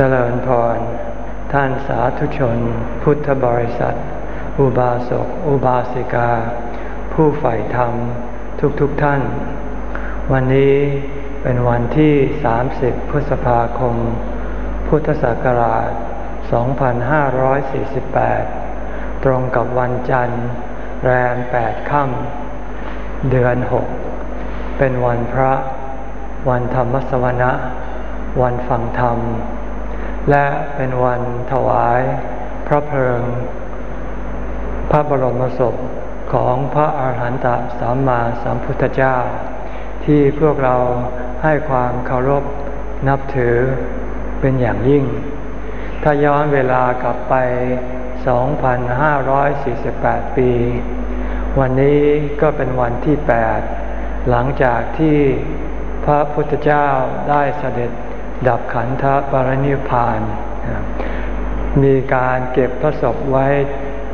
เจริญพร ท่านสาธุชน พุทธบริษัท อุบาสก อุบาสิกา ผู้ใฝ่ธรรม ทุกๆทท่าน วันนี้เป็นวันที่ 30 พฤษภาคม พุทธศักราช 2548 ตรงกับวันจันทร์ แรม 8 ค่ำเดือน 6 เป็นวันพระ วันธรรมสวนะ วันฟังธรรม และเป็นวันถวายพระเพลิง พระบรมศพของพระอาหารหันตสัมมาสัมพุทธเจ้า ที่พวกเราให้ความเคารพนับถือเป็นอย่างยิ่ง ถ้าย้อนเวลากลับไป 2,548 ปี วันนี้ก็เป็นวันที่ 8 หลังจากที่พระพุทธเจ้าได้เสด็จ ดับขันธปรินิพาน มีการเก็บพระศพไว้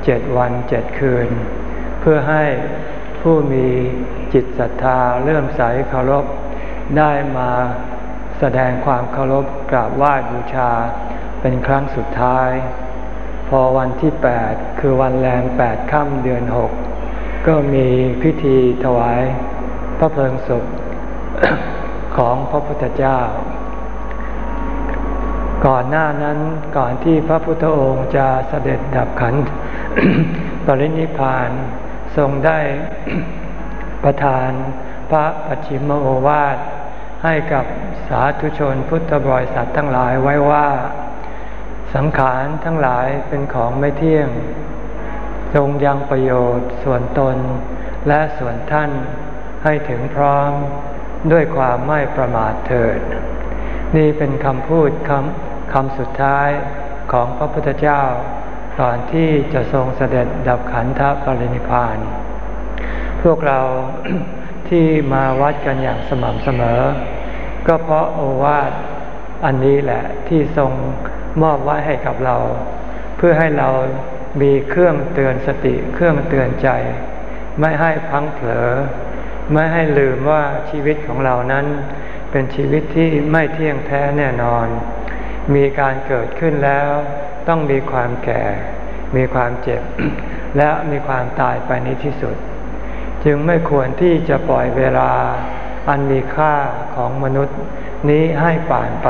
เจ็ดวันเจ็ดคืน เพื่อให้ผู้มีจิตศรัทธาเลื่อมใสเคารพ ได้มาแสดงความเคารพกราบไหว้บูชาเป็นครั้งสุดท้าย พอวันที่แปดคือวันแรมแปดค่ำเดือนหกก็มีพิธีถวายพระเพลิงศพของพระพุทธเจ้า ก่อนหน้านั้นก่อนที่พระพุทธองค์จะเสด็จดับขันปรินิพานทรงได้ประทานพระปัจฉิมโอวาทให้กับสาธุชนพุทธบริษัททั้งหลายไว้ว่า สังขารทั้งหลายเป็นของไม่เที่ยง จงยังประโยชน์ส่วนตนและส่วนท่านให้ถึงพร้อมด้วยความไม่ประมาทเถิด นี่เป็นคำพูดคำ คำสุดท้ายของพระพุทธเจ้า ก่อนที่จะทรงเสด็จดับขันธปรินิพาน พวกเราที่มาวัดกันอย่างสม่ำเสมอ ก็เพราะโอวาทอันนี้แหละที่ทรงมอบไว้ให้กับเรา เพื่อให้เรามีเครื่องเตือนสติเครื่องเตือนใจ ไม่ให้พังเผลอ ไม่ให้ลืมว่าชีวิตของเรานั้น เป็นชีวิตที่ไม่เที่ยงแท้แน่นอน มีการเกิดขึ้นแล้ว ต้องมีความแก่ มีความเจ็บ และมีความตายไปในที่สุด จึงไม่ควรที่จะปล่อยเวลาอันมีค่าของมนุษย์นี้ให้ผ่านไป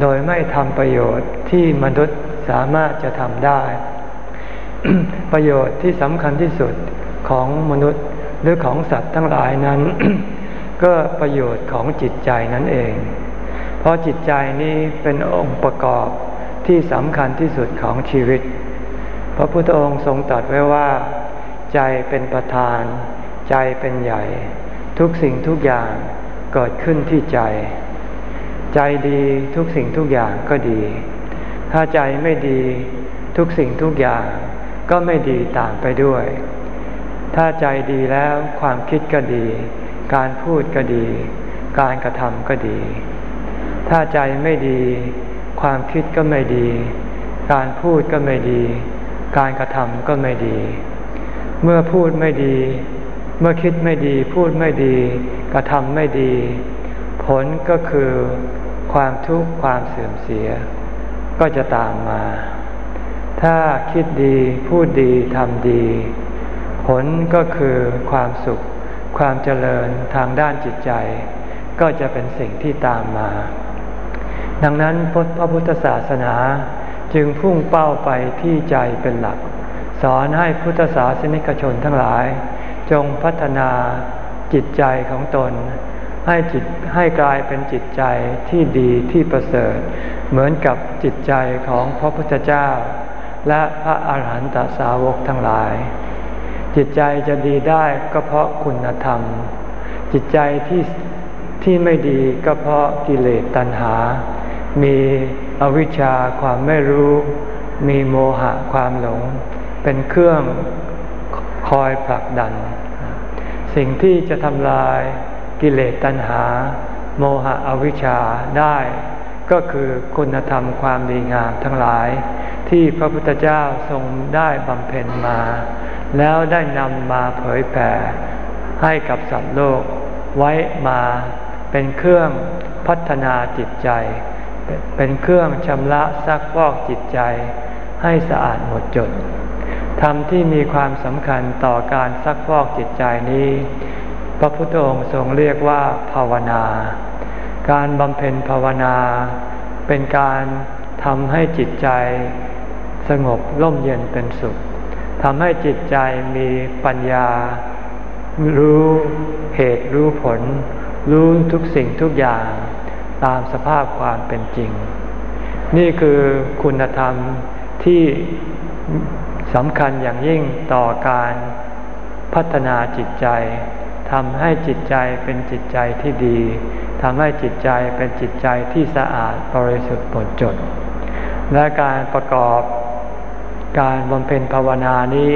โดยไม่ทำประโยชน์ที่มนุษย์สามารถจะทำได้ ประโยชน์ที่สำคัญที่สุดของมนุษย์หรือของสัตว์ทั้งหลายนั้น ก็ประโยชน์ของจิตใจนั่นเอง เพราะจิตใจนี้เป็นองค์ประกอบที่สำคัญที่สุดของชีวิต พระพุทธองค์ทรงตรัสไว้ว่า ใจเป็นประธาน ใจเป็นใหญ่ ทุกสิ่งทุกอย่างเกิดขึ้นที่ใจ ใจดีทุกสิ่งทุกอย่างก็ดี ถ้าใจไม่ดีทุกสิ่งทุกอย่างก็ไม่ดีตามไปด้วย ถ้าใจดีแล้วความคิดก็ดี การพูดก็ดี การกระทำก็ดี ถ้าใจไม่ดี ความคิดก็ไม่ดี การพูดก็ไม่ดี การกระทำก็ไม่ดี เมื่อพูดไม่ดี เมื่อคิดไม่ดี พูดไม่ดี กระทำไม่ดี ผลก็คือความทุกข์ความเสื่อมเสีย ก็จะตามมา ถ้าคิดดี พูดดีทำดี ผลก็คือความสุข ความเจริญทางด้านจิตใจ ก็จะเป็นสิ่งที่ตามมา ดังนั้นพระพุทธศาสนาจึงพุ่งเป้าไปที่ใจเป็นหลัก สอนให้พุทธศาสนิกชนทั้งหลาย จงพัฒนาจิตใจของตน ให้จิตให้กลายเป็นจิตใจที่ดีที่ประเสริฐ เหมือนกับจิตใจของพระพุทธเจ้า และพระอาหารหันตสาวกทั้งหลาย จิตใจจะดีได้ก็เพราะคุณธรรม จิตใจที่ที่ไม่ดีก็เพราะกิเลสตัณหา มีอวิชชาความไม่รู้ มีโมหะความหลง เป็นเครื่องคอยผลักดัน สิ่งที่จะทำลายกิเลสตัณหา โมหะอวิชชาได้ ก็คือคุณธรรมความดีงามทั้งหลาย ที่พระพุทธเจ้าทรงได้บำเพ็ญมา แล้วได้นำมาเผยแผ่ให้กับสัตว์โลกไว้มาเป็นเครื่องพัฒนาจิตใจ เป็นเครื่องชำระซักฟอกจิตใจให้สะอาดหมดจดธรรมที่มีความสำคัญต่อการซักฟอกจิตใจนี้ พระพุทธองค์ทรงเรียกว่าภาวนา การบำเพ็ญภาวนา เป็นการทำให้จิตใจ สงบร่มเย็นเป็นสุขทำให้จิตใจมีปัญญา รู้เหตุรู้ผล รู้ทุกสิ่งทุกอย่าง ตามสภาพความเป็นจริง นี่คือคุณธรรมที่สำคัญอย่างยิ่งต่อการพัฒนาจิตใจทำให้จิตใจเป็นจิตใจที่ดีทำให้จิตใจเป็นจิตใจที่สะอาดบริสุทธิ์หมดจด และการประกอบการบำเพ็ญภาวนานี้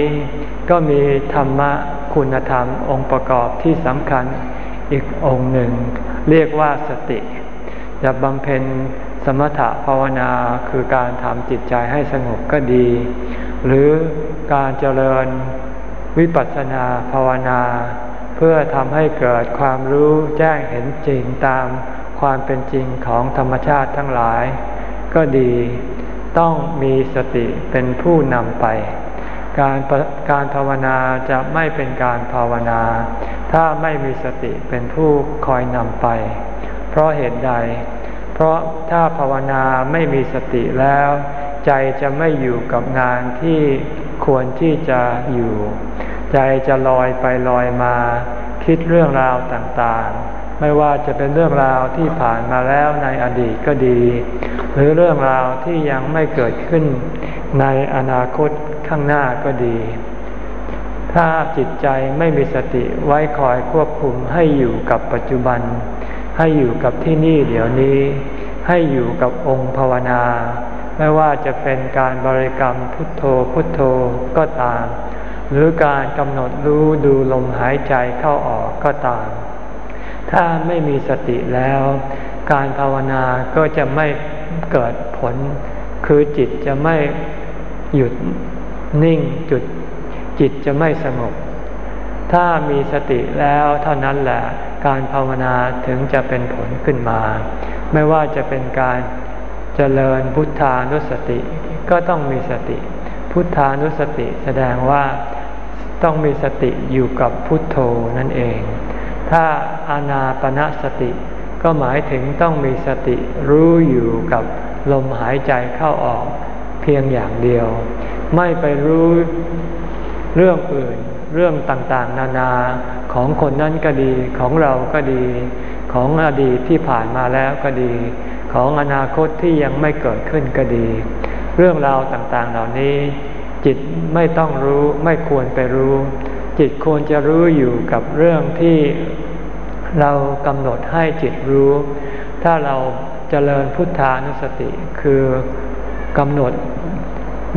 ก็มีธรรมะคุณธรรมองค์ประกอบที่สำคัญอีกองค์หนึ่ง เรียกว่าสติ จะบำเพ็ญสมถะภาวนาคือการทำจิตใจให้สงบก็ดี หรือการเจริญวิปัสสนาภาวนา เพื่อทำให้เกิดความรู้แจ้งเห็นจริงตามความเป็นจริงของธรรมชาติทั้งหลาย ก็ดี ต้องมีสติเป็นผู้นำไป การการภาวนาจะไม่เป็นการภาวนา ถ้าไม่มีสติเป็นผู้คอยนำไป เพราะเหตุใด เพราะถ้าภาวนาไม่มีสติแล้ว ใจจะไม่อยู่กับงานที่ควรที่จะอยู่ ใจจะลอยไปลอยมา คิดเรื่องราวต่างๆ ไม่ว่าจะเป็นเรื่องราวที่ผ่านมาแล้วในอดีตก็ดี หรือเรื่องราวที่ยังไม่เกิดขึ้นในอนาคตข้างหน้าก็ดี ถ้าจิตใจไม่มีสติไว้คอยควบคุมให้อยู่กับปัจจุบัน ให้อยู่กับที่นี่เดี๋ยวนี้ ให้อยู่กับองค์ภาวนา ไม่ว่าจะเป็นการบริกรรมพุทโธพุทโธก็ตาม หรือการกำหนดรู้ดูลมหายใจเข้าออกก็ตาม ถ้าไม่มีสติแล้ว การภาวนาก็จะไม่เกิดผล คือจิตจะไม่หยุดนิ่งจุดจิตจะไม่สงบถ้ามีสติแล้วเท่านั้นแหละ การภาวนาถึงจะเป็นผลขึ้นมา ไม่ว่าจะเป็นการเจริญพุทธานุสติก็ต้องมีสติ พุทธานุสติแสดงว่าต้องมีสติอยู่กับพุทโธนั่นเอง ถ้าอานาปณะสติก็หมายถึงต้องมีสติรู้อยู่กับลมหายใจเข้าออกเพียงอย่างเดียว ไม่ไปรู้เรื่องอื่น เรื่องต่างๆ นานา ของคนนั้นก็ดีของเราก็ดี ของอดีตที่ผ่านมาแล้วก็ดี ของอนาคตที่ยังไม่เกิดขึ้นก็ดี เรื่องราวต่างๆเหล่านี้ จิตไม่ต้องรู้ไม่ควรไปรู้ จิตควรจะรู้อยู่กับเรื่องที่เรากำหนดให้จิตรู้ ถ้าเราจเจริญพุทธานุสติคือกำหนด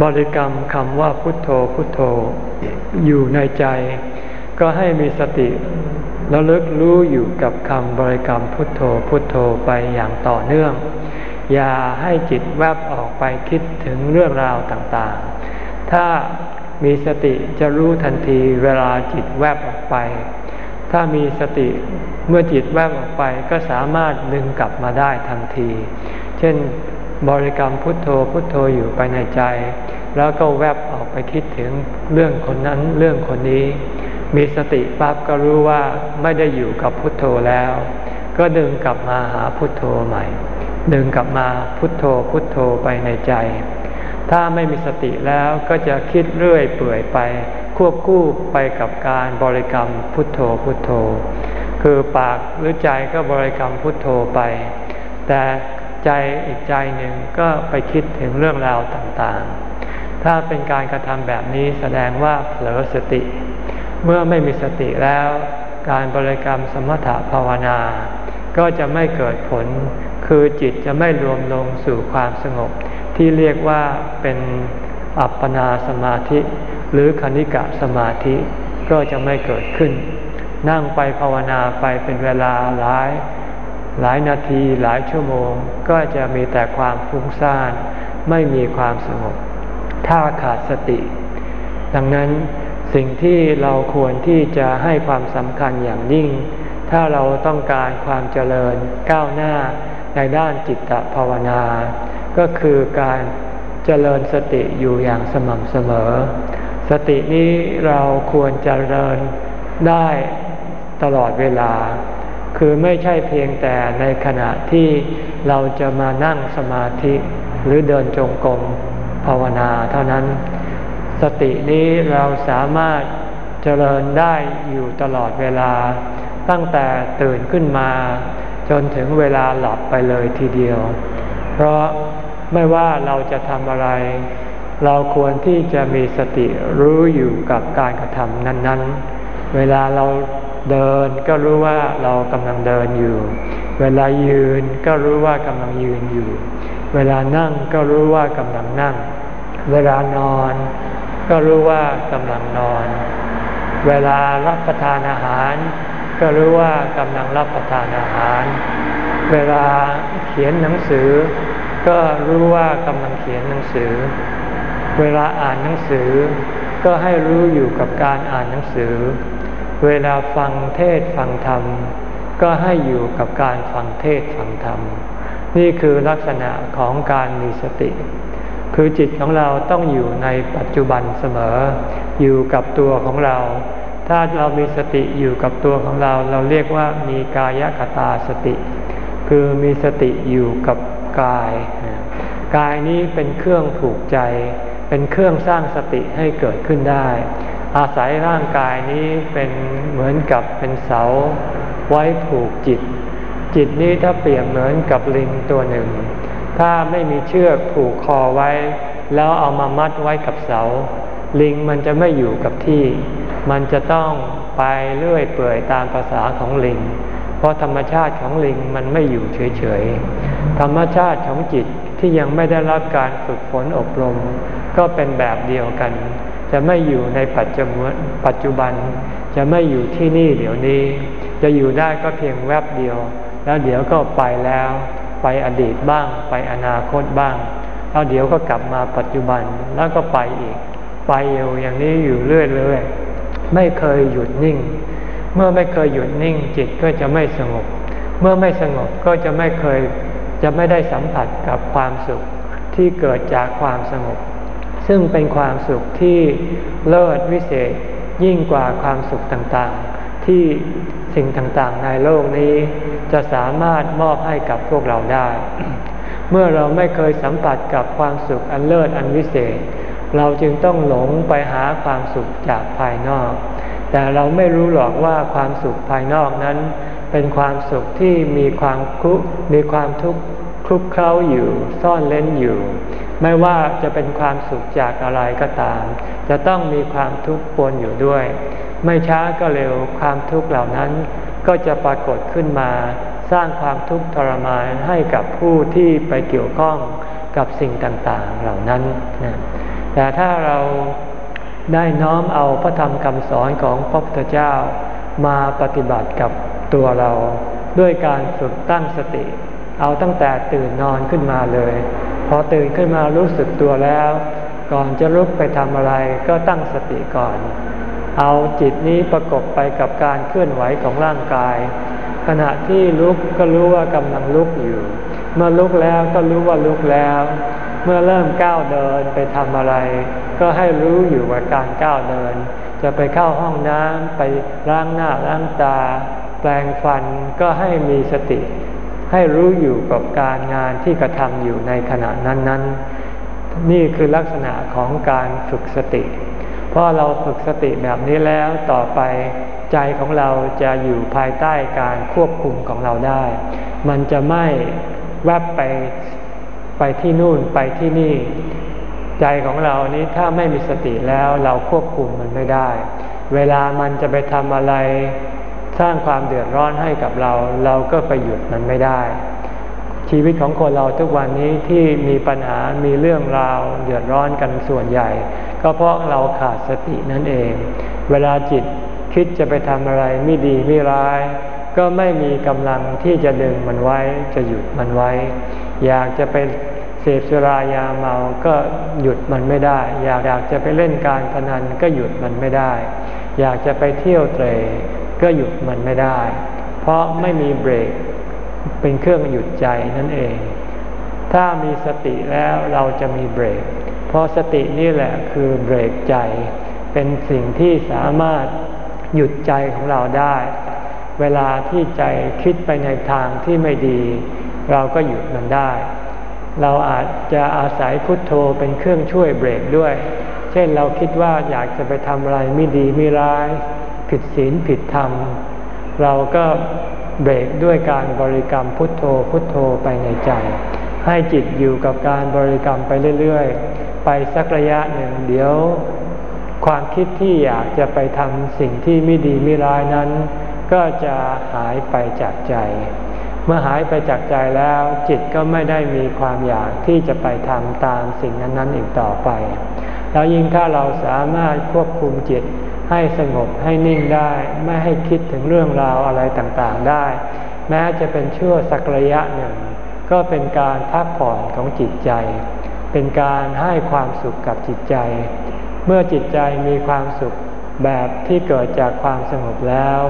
บริกรรมคำว่าพุทโธพุทโธ อยู่ในใจ ก็ให้มีสติระลึกรู้อยู่กับคำบริกรรมพุทโธพุทโธไปอย่างต่อเนื่อง อย่าให้จิตแวบออกไปคิดถึงเรื่องราวต่างๆ ถ้ามีสติจะรู้ทันทีเวลาจิตแวบออกไป ถ้ามีสติเมื่อจิตแวบออกไปก็สามารถดึงกลับมาได้ทันที เช่นบริกรรมพุทโธพุทโธอยู่ไปในใจ แล้วก็แวบออกไปคิดถึงเรื่องคนนั้นเรื่องคนนี้ มีสติปั๊บก็รู้ว่าไม่ได้อยู่กับพุทโธแล้ว ก็ดึงกลับมาหาพุทโธใหม่ ดึงกลับมาพุทโธพุทโธไปในใจ ถ้าไม่มีสติแล้วก็จะคิดเรื่อยเปื่อยไป ควบคู่ไปกับการบริกรรมพุทโธพุทโธ คือปากหรือใจก็บริกรรมพุทโธไป แต่ใจอีกใจหนึ่งก็ไปคิดถึงเรื่องราวต่างๆ ถ้าเป็นการกระทำแบบนี้แสดงว่าเผลอสติ เมื่อไม่มีสติแล้ว การบริกรรมสมถะภาวนา ก็จะไม่เกิดผล คือจิตจะไม่รวมลงสู่ความสงบ ที่เรียกว่าเป็นอัปปนาสมาธิ หรือคณิกะสมาธิก็จะไม่เกิดขึ้น นั่งไปภาวนาไปเป็นเวลาหลาย หลายนาทีหลายชั่วโมง ก็จะมีแต่ความฟุ้งซ่าน ไม่มีความสงบ ถ้าขาดสติ ดังนั้น สิ่งที่เราควรที่จะให้ความสำคัญอย่างยิ่ง ถ้าเราต้องการความเจริญก้าวหน้าในด้านจิตตภาวนา ก็คือการเจริญสติอยู่อย่างสม่ำเสมอ สตินี้เราควรเจริญได้ตลอดเวลา คือไม่ใช่เพียงแต่ในขณะที่เราจะมานั่งสมาธิหรือเดินจงกรมภาวนาเท่านั้น สตินี้เราสามารถเจริญได้อยู่ตลอดเวลา ตั้งแต่ตื่นขึ้นมา จนถึงเวลาหลับไปเลยทีเดียว เพราะไม่ว่าเราจะทำอะไร เราควรที่จะมีสติรู้อยู่กับการกระทำนั้น ๆ เวลาเราเดินก็รู้ว่าเรากำลังเดินอยู่ เวลายืนก็รู้ว่ากำลังยืนอยู่ เวลานั่งก็รู้ว่ากำลังนั่ง เวลานอน ก็รู้ว่ากำลังนอน เวลารับประทานอาหาร ก็รู้ว่ากำลังรับประทานอาหาร เวลาเขียนหนังสือ ก็รู้ว่ากำลังเขียนหนังสือ เวลาอ่านหนังสือ ก็ให้รู้อยู่กับการอ่านหนังสือ เวลาฟังเทศฟังธรรม ก็ให้อยู่กับการฟังเทศฟังธรรม นี่คือลักษณะของการมีสติ คือจิตของเราต้องอยู่ในปัจจุบันเสมอ อยู่กับตัวของเรา ถ้าเรามีสติอยู่กับตัวของเรา เราเรียกว่ามีกายคตาสติ คือมีสติอยู่กับกาย กายนี้เป็นเครื่องผูกใจ เป็นเครื่องสร้างสติให้เกิดขึ้นได้ อาศัยร่างกายนี้เป็นเหมือนกับเป็นเสา ไว้ผูกจิต จิตนี้ถ้าเปรียบเหมือนกับลิงตัวหนึ่ง ถ้าไม่มีเชือกผูกคอไว้ แล้วเอามามัดไว้กับเสา ลิงมันจะไม่อยู่กับที่ มันจะต้องไปเรื่อยเปื่อยตามภาษาของลิง เพราะธรรมชาติของลิงมันไม่อยู่เฉยๆ ธรรมชาติของจิตที่ยังไม่ได้รับการฝึกฝนอบรม ก็เป็นแบบเดียวกัน จะไม่อยู่ในปัจจุบันปัจจุบัน จะไม่อยู่ที่นี่เดี๋ยวนี้ จะอยู่ได้ก็เพียงแวบเดียว แล้วเดี๋ยวก็ไปแล้ว ไปอดีตบ้าง ไปอนาคตบ้างแล้วเดี๋ยวก็กลับมาปัจจุบันแล้วก็ไปอีก ไปอยู่อย่างนี้อยู่เรื่อยๆไม่เคยหยุดนิ่ง เมื่อไม่เคยหยุดนิ่ง จิตก็จะไม่สงบ เมื่อไม่สงบก็จะไม่เคยจะไม่ได้สัมผัสกับความสุขที่เกิดจากความสงบ ซึ่งเป็นความสุขที่เลิศวิเศษยิ่งกว่าความสุขต่างๆ ที่ สิ่งต่างๆ ในโลกนี้จะสามารถมอบให้กับพวกเราได้ เมื่อเราไม่เคยสัมผัสกับความสุขอันเลิศอันวิเศษ เราจึงต้องหลงไปหาความสุขจากภายนอก แต่เราไม่รู้หรอกว่าความสุขภายนอกนั้น เป็นความสุขที่มีความคุมีความทุกข์คลุกเคล้าอยู่ซ่อนเล้นอยู่ ไม่ว่าจะเป็นความสุขจากอะไรก็ตาม จะต้องมีความทุกข์ปนอยู่ด้วย ไม่ช้าก็เร็วความทุกข์เหล่านั้น ก็จะปรากฏขึ้นมา สร้างความทุกข์ทรมานให้กับผู้ที่ไปเกี่ยวข้องกับสิ่งต่างๆเหล่านั้นแต่ถ้าเราได้น้อมเอาพระธรรมคำสอนของพระพุทธเจ้า มาปฏิบัติกับตัวเรา ด้วยการฝึกตั้งสติ เอาตั้งแต่ตื่นนอนขึ้นมาเลย พอตื่นขึ้นมารู้สึกตัวแล้ว ก่อนจะลุกไปทำอะไรก็ตั้งสติก่อน เอาจิตนี้ประกบไปกับการเคลื่อนไหวของร่างกาย ขณะที่ลุกก็รู้ว่ากำลังลุกอยู่ เมื่อลุกแล้วก็รู้ว่าลุกแล้ว เมื่อเริ่มก้าวเดินไปทำอะไร ก็ให้รู้อยู่ว่าการก้าวเดิน จะไปเข้าห้องน้ำไปล้างหน้าล้างตา แปลงฟันก็ให้มีสติ ให้รู้อยู่กับการงานที่กระทำอยู่ในขณะนั้นๆนี่คือลักษณะของการฝึกสติ พราะเราฝึกสติแบบนี้แล้วต่อไปใจของเราจะอยู่ภายใต้การควบคุมของเราได้ มันจะไม่แวบไปไปที่นู่นไปที่นี่ ใจของเรานี้ถ้าไม่มีสติแล้วเราควบคุมมันไม่ได้ เวลามันจะไปทำอะไร สร้างความเดือดร้อนให้กับเรา เราก็ไปหยุดมันไม่ได้ ชีวิตของคนเราทุกวันนี้ที่มีปัญหา มีเรื่องราวเดือดร้อนกันส่วนใหญ่ ก็เพราะเราขาดสตินั่นเอง เวลาจิตคิดจะไปทำอะไรไม่ดีไม่ร้าย ก็ไม่มีกำลังที่จะดึงมันไว้ จะหยุดมันไว้ อยากจะไปเสพสุรายาเมา ก็หยุดมันไม่ได้ อยากอยากจะไปเล่นการพนันก็หยุดมันไม่ได้ อยากจะไปเที่ยวเตรก็หยุดมันไม่ได้ เพราะไม่มีเบรก เป็นเครื่องหยุดใจนั่นเอง ถ้ามีสติแล้วเราจะมีเบรก เพราะสตินี่แหละคือเบรกใจ เป็นสิ่งที่สามารถหยุดใจของเราได้ เวลาที่ใจคิดไปในทางที่ไม่ดี เราก็หยุดมันได้ เราอาจจะอาศัยพุทโธเป็นเครื่องช่วยเบรกด้วย เช่นเราคิดว่าอยากจะไปทำอะไรไม่ดีไม่ร้าย ผิดศีลผิดธรรม เราก็ เบรกด้วยการบริกรรมพุทโธพุทโธไปในใจ ให้จิตอยู่กับการบริกรรมไปเรื่อยๆ ไปสักระยะหนึ่งเดี๋ยว ความคิดที่อยากจะไปทำสิ่งที่ไม่ดีไม่ร้ายนั้น ก็จะหายไปจากใจ เมื่อหายไปจากใจแล้ว จิตก็ไม่ได้มีความอยากที่จะไปทำตามสิ่งนั้นๆอีกต่อไป แล้วยิ่งถ้าเราสามารถควบคุมจิต ให้สงบให้นิ่งได้ ไม่ให้คิดถึงเรื่องราวอะไรต่างๆได้ แม้จะเป็นชั่วสักระยะหนึ่ง ก็เป็นการพักผ่อนของจิตใจ เป็นการให้ความสุขกับจิตใจ เมื่อจิตใจมีความสุขแบบที่เกิดจากความสงบแล้ว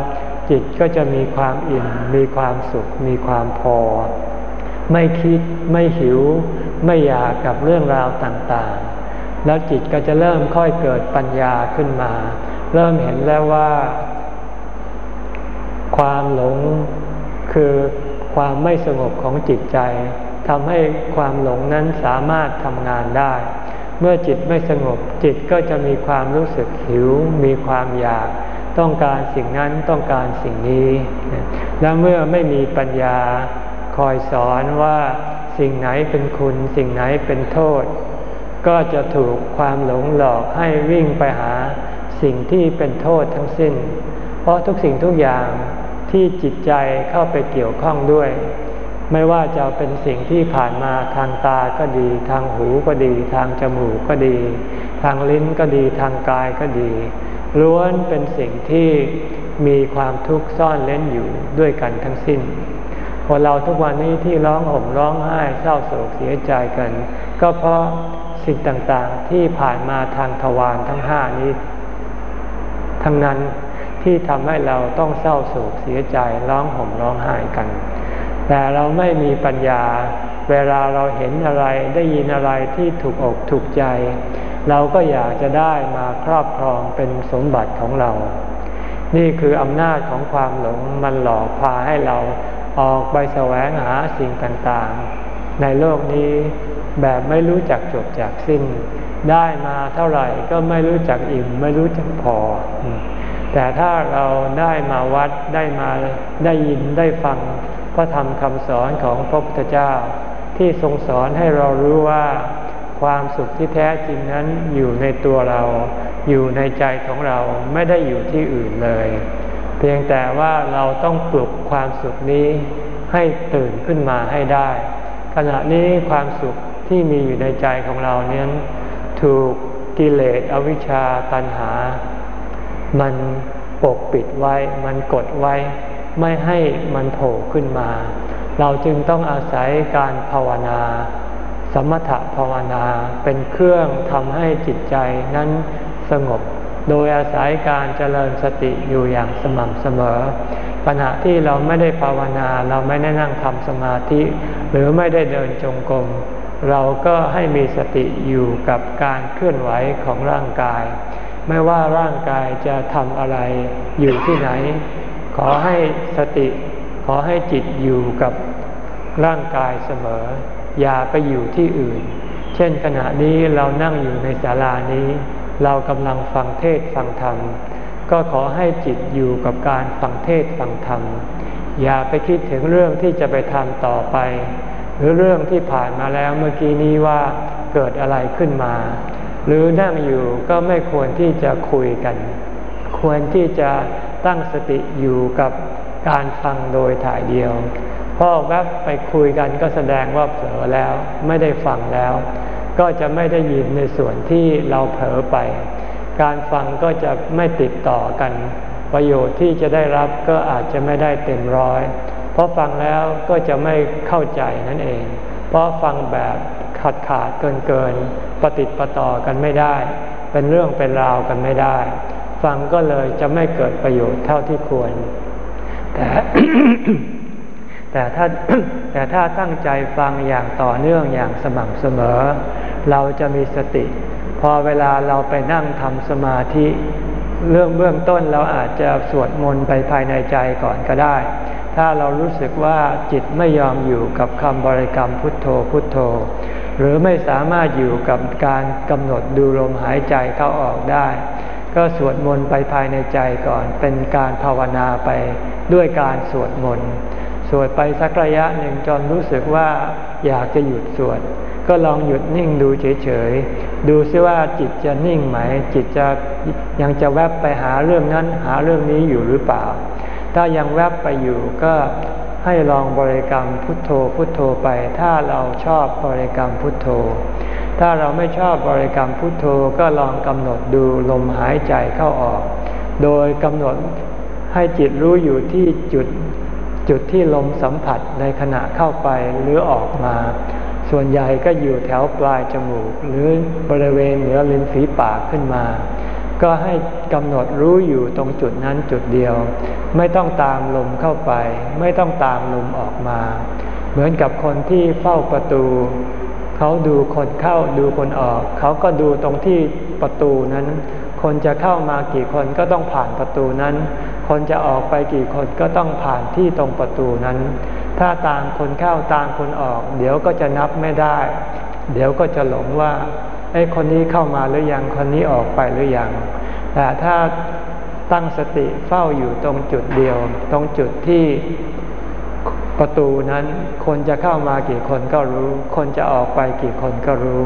จิตก็จะมีความอิ่มมีความสุข มีความพอ ไม่คิดไม่หิว ไม่อยากกับเรื่องราวต่างๆ แล้วจิตก็จะเริ่มค่อยเกิดปัญญาขึ้นมา เริ่มเห็นแล้วว่า ความหลงคือความไม่สงบของจิตใจทำให้ความหลงนั้นสามารถทำงานได้ เมื่อจิตไม่สงบจิตก็จะมีความรู้สึกหิว มีความอยาก ต้องการสิ่งนั้นต้องการสิ่งนี้ และเมื่อไม่มีปัญญาคอยสอนว่าสิ่งไหนเป็นคุณ สิ่งไหนเป็นโทษ ก็จะถูกความหลงหลอกให้วิ่งไปหา สิ่งที่เป็นโทษทั้งสิ้น เพราะทุกสิ่งทุกอย่างที่จิตใจเข้าไปเกี่ยวข้องด้วย ไม่ว่าจะเป็นสิ่งที่ผ่านมาทางตาก็ดี ทางหูก็ดี ทางจมูกก็ดี ทางลิ้นก็ดี ทางกายก็ดี ล้วนเป็นสิ่งที่มีความทุกข์ซ่อนเล้นอยู่ด้วยกันทั้งสิ้นคนเราทุกวันนี้ที่ร้องห่มร้องไห้เศร้าโศกเสียใจกัน ก็เพราะสิ่งต่างๆที่ผ่านมาทางทวารทั้งห้านี้ ทั้งนั้นที่ทำให้เราต้องเศร้าโศกเสียใจร้องห่มร้องไห้กัน แต่เราไม่มีปัญญา เวลาเราเห็นอะไรได้ยินอะไรที่ถูกอกถูกใจ เราก็อยากจะได้มาครอบครองเป็นสมบัติของเรา นี่คืออำนาจของความหลงมันหลอกพาให้เราออกไปแสวงหาสิ่งต่างๆ ในโลกนี้แบบไม่รู้จักจบจากสิ้น ได้มาเท่าไหร่ก็ไม่รู้จักอิ่มไม่รู้จักพอ แต่ถ้าเราได้มาวัดได้มาได้ยินได้ฟังพระธรรมคำสอนของพระพุทธเจ้า ที่ทรงสอนให้เรารู้ว่าความสุขที่แท้จริงนั้นอยู่ในตัวเรา อยู่ในใจของเราไม่ได้อยู่ที่อื่นเลย เพียงแต่ว่าเราต้องปลุกความสุขนี้ให้ตื่นขึ้นมาให้ได้ ขณะนี้ความสุขที่มีอยู่ในใจของเราเนี้ย ถูกกิเลสอวิชชาตัณหา มันปกปิดไว้ มันกดไว้ ไม่ให้มันโผล่ขึ้นมา เราจึงต้องอาศัยการภาวนา สมถภาวนาเป็นเครื่องทำให้จิตใจนั้นสงบ โดยอาศัยการเจริญสติอยู่อย่างสม่ำเสมอขณะที่เราไม่ได้ภาวนา เราไม่ได้นั่งทำสมาธิ หรือไม่ได้เดินจงกรม เราก็ให้มีสติอยู่กับการเคลื่อนไหวของร่างกาย ไม่ว่าร่างกายจะทำอะไรอยู่ที่ไหน ขอให้สติขอให้จิตอยู่กับร่างกายเสมอ อย่าไปอยู่ที่อื่น เช่นขณะนี้เรานั่งอยู่ในศาลานี้ เรากำลังฟังเทศฟังธรรม ก็ขอให้จิตอยู่กับการฟังเทศฟังธรรม อย่าไปคิดถึงเรื่องที่จะไปทำต่อไป หรือเรื่องที่ผ่านมาแล้วเมื่อกี้นี้ว่าเกิดอะไรขึ้นมา หรือนั่งอยู่ก็ไม่ควรที่จะคุยกัน ควรที่จะตั้งสติอยู่กับการฟังโดยถ่ายเดียวพอแวบไปคุยกันก็แสดงว่าเผลอแล้วไม่ได้ฟังแล้ว ก็จะไม่ได้ยินในส่วนที่เราเผลอไป การฟังก็จะไม่ติดต่อกัน ประโยชน์ที่จะได้รับก็อาจจะไม่ได้เต็มร้อย เพราะฟังแล้วก็จะไม่เข้าใจนั่นเอง เพราะฟังแบบขาดขาดเกินเกินปฏิติประต่อกันไม่ได้ เป็นเรื่องเป็นราวกันไม่ได้ ฟังก็เลยจะไม่เกิดประโยชน์เท่าที่ควร แต่แต่ถ้าแต่ถ้าตั้งใจฟังอย่างต่อเนื่องอย่างสม่ำเสมอ เราจะมีสติ พอเวลาเราไปนั่งทำสมาธิ เรื่องเบื้องต้นเราอาจจะสวดมนต์ไปภายในใจก่อนก็ได้ ถ้าเรารู้สึกว่าจิตไม่ยอมอยู่กับคำบริกรรมพุทโธพุทโธ หรือไม่สามารถอยู่กับการกำหนดดูลมหายใจเข้าออกได้ ก็สวดมนต์ไปภายในใจก่อน เป็นการภาวนาไปด้วยการสวดมนต์สวดไปสักระยะหนึ่งจนรู้สึกว่าอยากจะหยุดสวด ก็ลองหยุดนิ่งดูเฉยๆ ดูซิว่าจิตจะนิ่งไหม จิตจะยังจะแวบไปหาเรื่องนั้นหาเรื่องนี้อยู่หรือเปล่า ถ้ายังแวบไปอยู่ก็ให้ลองบริกรรมพุทโธพุทโธไป ถ้าเราชอบบริกรรมพุทโธ ถ้าเราไม่ชอบบริกรรมพุทโธก็ลองกำหนดดูลมหายใจเข้าออก โดยกำหนดให้จิตรู้อยู่ที่จุดจุดที่ลมสัมผัสในขณะเข้าไปหรือออกมา ส่วนใหญ่ก็อยู่แถวปลายจมูก หรือบริเวณเหนือลิ้นฝีปากขึ้นมา ก็ให้กำหนดรู้อยู่ตรงจุดนั้นจุดเดียว ไม่ต้องตามลมเข้าไป ไม่ต้องตามลมออกมา เหมือนกับคนที่เฝ้าประตู เขาดูคนเข้าดูคนออก เขาก็ดูตรงที่ประตูนั้น คนจะเข้ามากี่คนก็ต้องผ่านประตูนั้น คนจะออกไปกี่คนก็ต้องผ่านที่ตรงประตูนั้น ถ้าต่างคนเข้าต่างคนออก เดี๋ยวก็จะนับไม่ได้ เดี๋ยวก็จะหลงว่า ไอ้คนนี้เข้ามาหรือยัง คนนี้ออกไปหรือยัง แต่ถ้าตั้งสติเฝ้าอยู่ตรงจุดเดียว ตรงจุดที่ประตูนั้น คนจะเข้ามากี่คนก็รู้ คนจะออกไปกี่คนก็รู้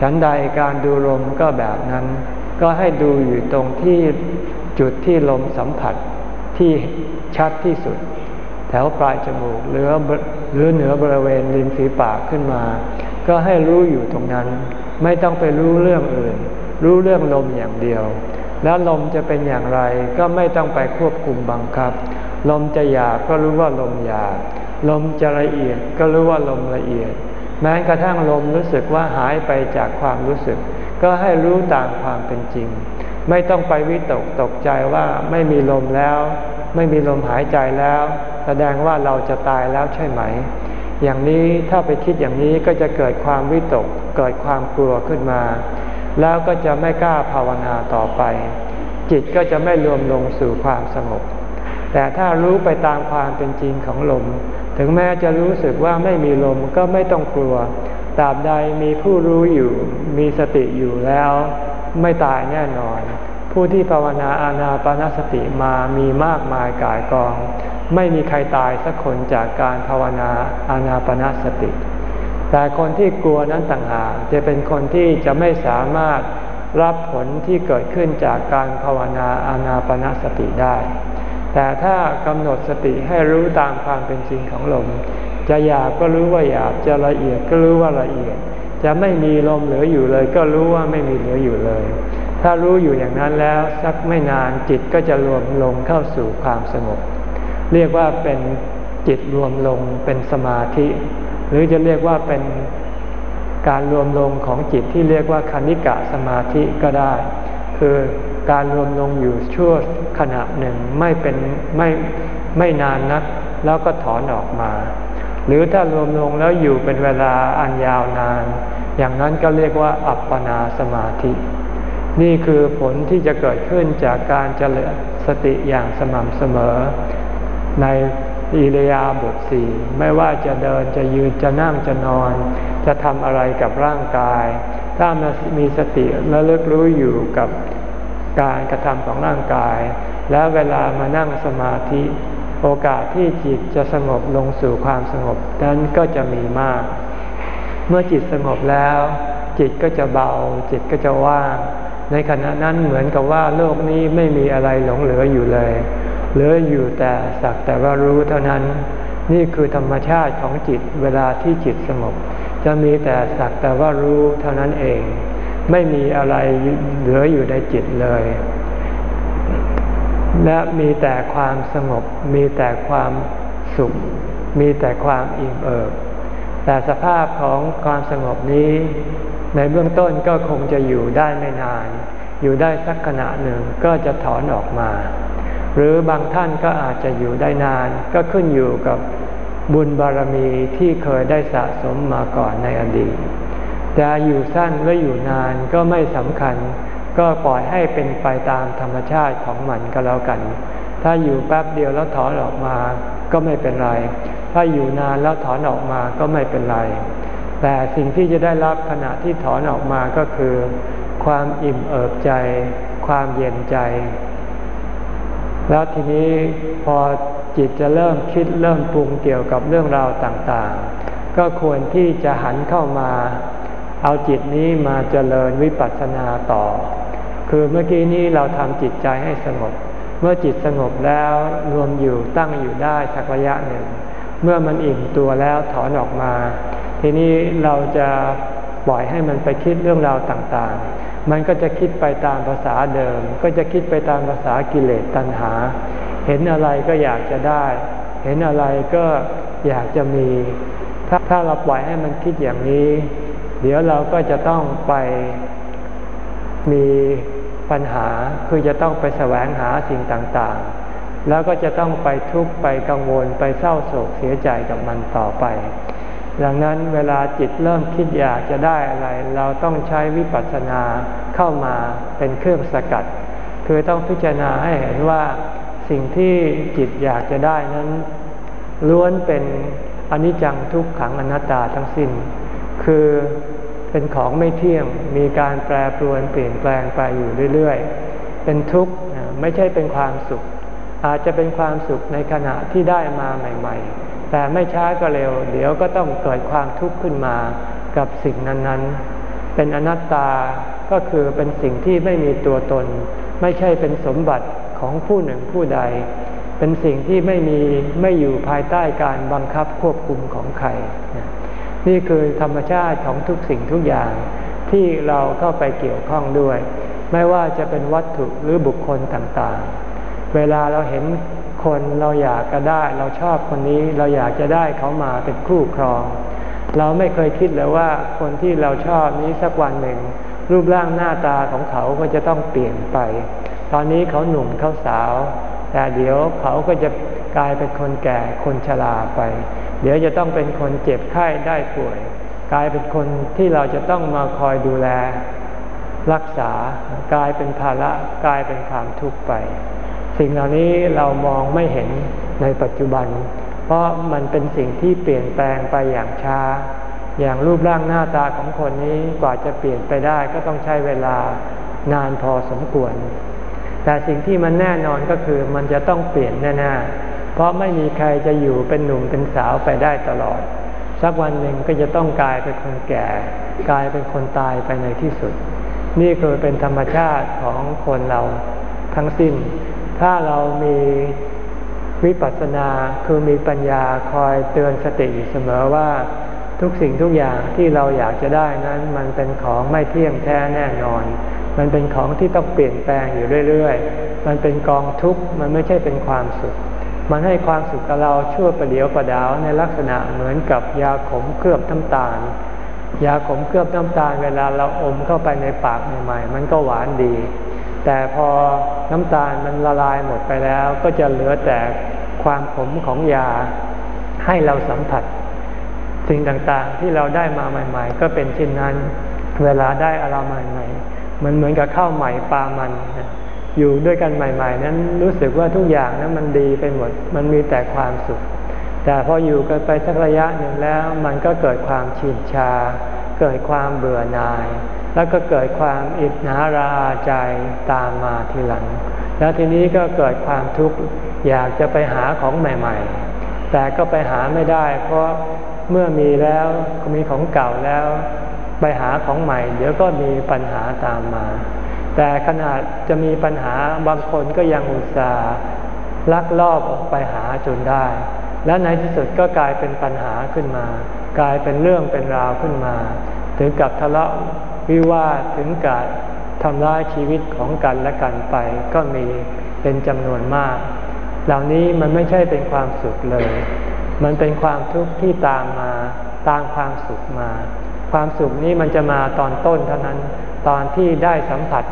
ฉันใดการดูลมก็แบบนั้น ก็ให้ดูอยู่ตรงที่จุดที่ลมสัมผัสที่ชัดที่สุด แถวปลายจมูกหรือหรือเหนือบริเวณริมฝีปากขึ้นมา ก็ให้รู้อยู่ตรงนั้น ไม่ต้องไปรู้เรื่องอื่น รู้เรื่องลมอย่างเดียว แล้วลมจะเป็นอย่างไรก็ไม่ต้องไปควบคุมบังคับ ลมจะหยาบก็รู้ว่าลมหยาบลมจะละเอียดก็รู้ว่าลมละเอียด แม้กระทั่งลมรู้สึกว่าหายไปจากความรู้สึก ก็ให้รู้ตามความเป็นจริง ไม่ต้องไปวิตกตกใจว่าไม่มีลมแล้ว ไม่มีลมหายใจแล้ว แสดงว่าเราจะตายแล้วใช่ไหม อย่างนี้ถ้าไปคิดอย่างนี้ก็จะเกิดความวิตก เกิดความกลัวขึ้นมา แล้วก็จะไม่กล้าภาวนาต่อไป จิตก็จะไม่รวมลงสู่ความสงบแต่ถ้ารู้ไปตามความเป็นจริงของลม ถึงแม้จะรู้สึกว่าไม่มีลมก็ไม่ต้องกลัวตราบใดมีผู้รู้อยู่ มีสติอยู่แล้ว ไม่ตายแน่นอน ผู้ที่ภาวนาอานาปนสติมามีมากมายกายกอง ไม่มีใครตายสักคนจากการภาวนาอานาปนสติ แต่คนที่กลัวนั้นต่างหากจะเป็นคนที่จะไม่สามารถรับผลที่เกิดขึ้นจากการภาวนาอานาปนาสติได้ แต่ถ้ากำหนดสติให้รู้ตามความเป็นจริงของลม จะหยาบก็รู้ว่าหยาบจะละเอียดก็รู้ว่าละเอียด จะไม่มีลมเหลืออยู่เลย ก็รู้ว่าไม่มีเหลืออยู่เลย ถ้ารู้อยู่อย่างนั้นแล้วสักไม่นานจิตก็จะรวมลงเข้าสู่ความสงบ เรียกว่าเป็นจิตรวมลงเป็นสมาธิ หรือจะเรียกว่าเป็นการรวมลงของจิตที่เรียกว่าคณิกะสมาธิก็ได้ คือการรวมลงอยู่ชั่วขณะหนึ่งไม่เป็นไม่ไม่นานนัก แล้วก็ถอนออกมา หรือถ้ารวมลงแล้วอยู่เป็นเวลาอันยาวนาน อย่างนั้นก็เรียกว่าอัปปนาสมาธิ นี่คือผลที่จะเกิดขึ้นจากการเจริญสติอย่างสม่ำเสมอ ใน อิริยาบถสี่ไม่ว่าจะเดินจะยืนจะนั่งจะนอน จะทำอะไรกับร่างกาย ถ้ามีสติและเลิกรู้อยู่กับการกระทำของร่างกาย แล้วเวลามานั่งสมาธิ โอกาสที่จิตจะสงบลงสู่ความสงบนั้นก็จะมีมาก เมื่อจิตสงบแล้ว จิตก็จะเบา จิตก็จะว่าง ในขณะนั้นเหมือนกับว่าโลกนี้ไม่มีอะไรหลงเหลืออยู่เลย เหลืออยู่แต่สักแต่ว่ารู้เท่านั้น นี่คือธรรมชาติของจิตเวลาที่จิตสงบจะมีแต่สักแต่ว่ารู้เท่านั้นเอง ไม่มีอะไรเหลืออยู่ในจิตเลย และมีแต่ความสงบ มีแต่ความสุข มีแต่ความอิ่มเอิบแต่สภาพของความสงบนี้ ในเบื้องต้นก็คงจะอยู่ได้ไม่นาน อยู่ได้สักขณะหนึ่งก็จะถอนออกมา หรือบางท่านก็อาจจะอยู่ได้นาน ก็ขึ้นอยู่กับบุญบารมีที่เคยได้สะสมมาก่อนในอดีตจะอยู่สั้นหรืออยู่นานก็ไม่สำคัญ ก็ปล่อยให้เป็นไปตามธรรมชาติของมันก็แล้วกัน ถ้าอยู่แป๊บเดียวแล้วถอนออกมาก็ไม่เป็นไร ถ้าอยู่นานแล้วถอนออกมาก็ไม่เป็นไร แต่สิ่งที่จะได้รับขณะที่ถอนออกมาก็คือ ความอิ่มเอิบใจ ความเย็นใจ แล้วทีนี้พอจิตจะเริ่มคิดเริ่มปรุงเกี่ยวกับเรื่องราวต่างๆ ก็ควรที่จะหันเข้ามา เอาจิตนี้มาเจริญวิปัสสนาต่อ คือเมื่อกี้นี้เราทำจิตใจให้สงบ เมื่อจิตสงบแล้วรวมอยู่ตั้งอยู่ได้สักระยะหนึ่ง เมื่อมันอิ่มตัวแล้วถอนออกมา ทีนี้เราจะปล่อยให้มันไปคิดเรื่องราวต่างๆ มันก็จะคิดไปตามภาษาเดิม ก็จะคิดไปตามภาษากิเลสตัณหา เห็นอะไรก็อยากจะได้ เห็นอะไรก็อยากจะมี ถ้าถ้าเราปล่อยให้มันคิดอย่างนี้ เดี๋ยวเราก็จะต้องไปมีปัญหาคือจะต้องไปแสวงหาสิ่งต่างๆ แล้วก็จะต้องไปทุกข์ไปกังวลไปเศร้าโศกเสียใจกับมันต่อไป ดังนั้นเวลาจิตเริ่มคิดอยากจะได้อะไร เราต้องใช้วิปัสสนาเข้ามาเป็นเครื่องสกัด คือต้องพิจารณาให้เห็นว่าสิ่งที่จิตอยากจะได้นั้น ล้วนเป็นอนิจจังทุกขังอนัตตาทั้งสิ้น คือเป็นของไม่เที่ยงมีการแปรปรวนเปลี่ยนแปลงไปอยู่เรื่อยๆ เป็นทุกข์ไม่ใช่เป็นความสุข อาจจะเป็นความสุขในขณะที่ได้มาใหม่ ๆ แต่ไม่ช้าก็เร็ว เดี๋ยวก็ต้องเกิดความทุกข์ขึ้นมากับสิ่งนั้นๆ เป็นอนัตตาก็คือเป็นสิ่งที่ไม่มีตัวตน ไม่ใช่เป็นสมบัติของผู้หนึ่งผู้ใด เป็นสิ่งที่ไม่มีไม่อยู่ภายใต้การบังคับควบคุมของใคร นี่คือธรรมชาติของทุกสิ่งทุกอย่างที่เราเข้าไปเกี่ยวข้องด้วย ไม่ว่าจะเป็นวัตถุหรือบุคคลต่างๆ เวลาเราเห็นคนเราอยากจะได้ เราชอบคนนี้เราอยากจะได้เขามาเป็นคู่ครอง เราไม่เคยคิดเลยว่าคนที่เราชอบนี้สักวันหนึ่ง รูปร่างหน้าตาของเขาก็จะต้องเปลี่ยนไป ตอนนี้เขาหนุ่มเขาสาว แต่เดี๋ยวเขาก็จะกลายเป็นคนแก่คนชราไป เดี๋ยวจะต้องเป็นคนเจ็บไข้ได้ป่วย กลายเป็นคนที่เราจะต้องมาคอยดูแล รักษากลายเป็นภาระกลายเป็นความทุกข์ไป สิ่งเหล่านี้เรามองไม่เห็นในปัจจุบัน เพราะมันเป็นสิ่งที่เปลี่ยนแปลงไปอย่างช้า อย่างรูปร่างหน้าตาของคนนี้กว่าจะเปลี่ยนไปได้ก็ต้องใช้เวลานานพอสมควร แต่สิ่งที่มันแน่นอนก็คือมันจะต้องเปลี่ยนแน่ๆ เพราะไม่มีใครจะอยู่เป็นหนุ่มเป็นสาวไปได้ตลอด สักวันหนึ่งก็จะต้องกลายเป็นคนแก่ กลายเป็นคนตายไปในที่สุด นี่คือเป็นธรรมชาติของคนเราทั้งสิ้น ถ้าเรามีวิปัสสนาคือมีปัญญาคอยเตือนสติอยู่เสมอว่าทุกสิ่งทุกอย่างที่เราอยากจะได้นั้นมันเป็นของไม่เที่ยงแท้แน่นอน มันเป็นของที่ต้องเปลี่ยนแปลงอยู่เรื่อยๆ มันเป็นกองทุกข์มันไม่ใช่เป็นความสุข มันให้ความสุขกับเราชั่วประเดียวประดาวในลักษณะเหมือนกับยาขมเคลือบน้ำตาล ยาขมเคลือบน้ำตาล เวลาเราอมเข้าไปในปากใหม่ๆมันก็หวานดี แต่พอ น้ำตาลมันละลายหมดไปแล้ว ก็จะเหลือแต่ความขมของยาให้เราสัมผัส สิ่งต่างๆที่เราได้มาใหม่ ๆ ก็เป็นเช่นนั้น เวลาได้อะไรใหม่ๆมันเหมือนกับข้าวใหม่ปลามันอยู่ด้วยกันใหม่ ๆ นั้นรู้สึกว่าทุกอย่างนั้นมันดีไปหมด มันมีแต่ความสุข แต่พออยู่กันไปสักระยะหนึ่งแล้ว มันก็เกิดความชินชา เกิดความเบื่อหน่าย แล้วก็เกิดความอิจฉาราใจตามมาทีหลัง แล้วทีนี้ก็เกิดความทุกข์อยากจะไปหาของใหม่ ๆ แต่ก็ไปหาไม่ได้ เพราะเมื่อมีแล้วมีของเก่าแล้ว ไปหาของใหม่ เดี๋ยวก็มีปัญหาตามมา แต่ขนาดจะมีปัญหาบางคนก็ยังอุตส่าห์ลักลอบออกไปหาจนได้ และในที่สุดก็กลายเป็นปัญหาขึ้นมา กลายเป็นเรื่องเป็นราวขึ้นมา ถึงกับทะเลาะ วิวาทถึงกับทำร้ายชีวิตของกันและกันไปก็มีเป็นจำนวนมาก เหล่านี้มันไม่ใช่เป็นความสุขเลย มันเป็นความทุกข์ที่ตามมาตามความสุขมา ความสุขนี้มันจะมาตอนต้นเท่านั้น ตอนที่ได้สัมผัส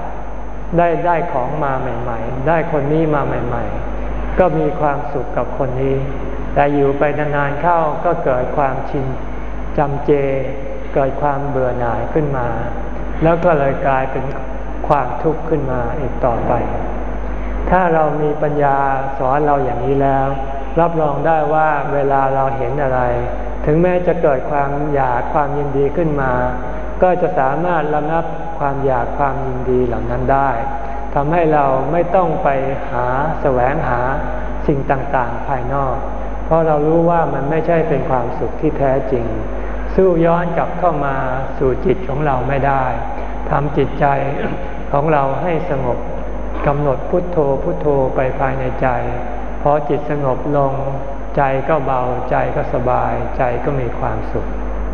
ได้ได้ของมาใหม่ ๆ ได้คนนี้มาใหม่ ๆ ก็มีความสุขกับคนนี้ แต่อยู่ไปนานๆเข้าก็เกิดความชินจำเจ เกิดความเบื่อหน่ายขึ้นมา แล้วก็เลยกลายเป็นความทุกข์ขึ้นมาอีกต่อไป ถ้าเรามีปัญญาสอนเราอย่างนี้แล้ว รับรองได้ว่าเวลาเราเห็นอะไร ถึงแม้จะเกิดความอยากความยินดีขึ้นมา ก็จะสามารถระงับความอยากความยินดีเหล่านั้นได้ทำให้เราไม่ต้องไปหาแสวงหาสิ่งต่างๆ ภายนอก เพราะเรารู้ว่ามันไม่ใช่เป็นความสุขที่แท้จริง สู้ย้อนกลับเข้ามาสู่จิตของเราไม่ได้ทำจิตใจของเราให้สงบกำหนดพุทโธพุทโธไปภายในใจพอจิตสงบลงใจก็เบาใจก็สบายใจก็มีความสุข